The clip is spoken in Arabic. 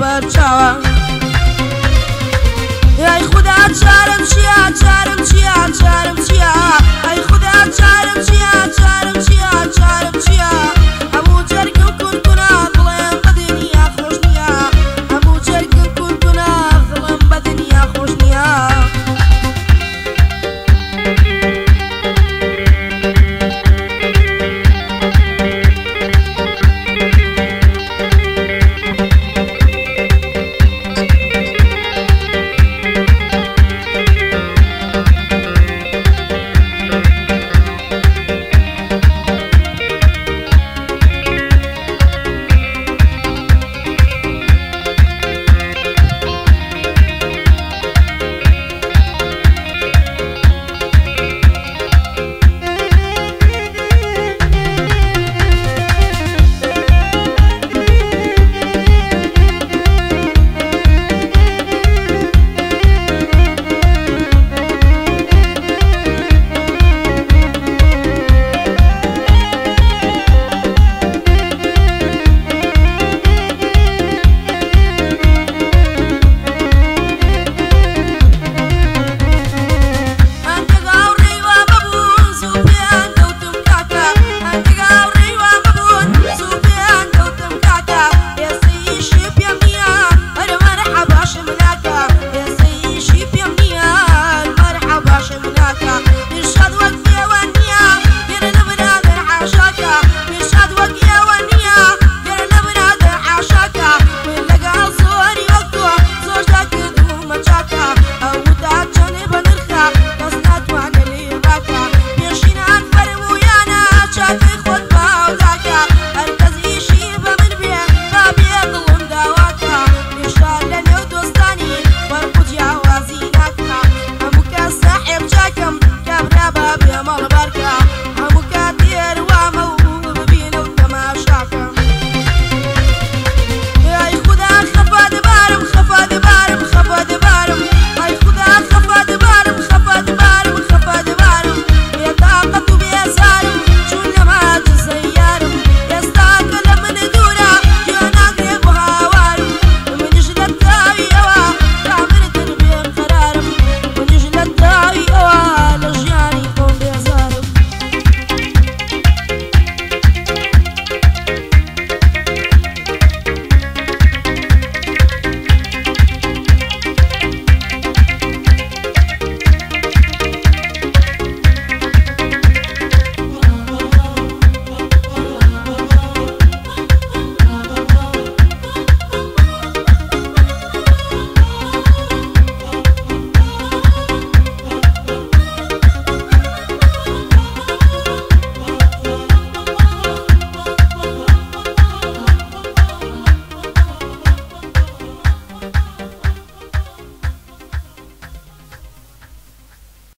بە چاوە یای خدا چارم چیا چارم چیا چارم چیا ئەی خدا چارم چیا چارم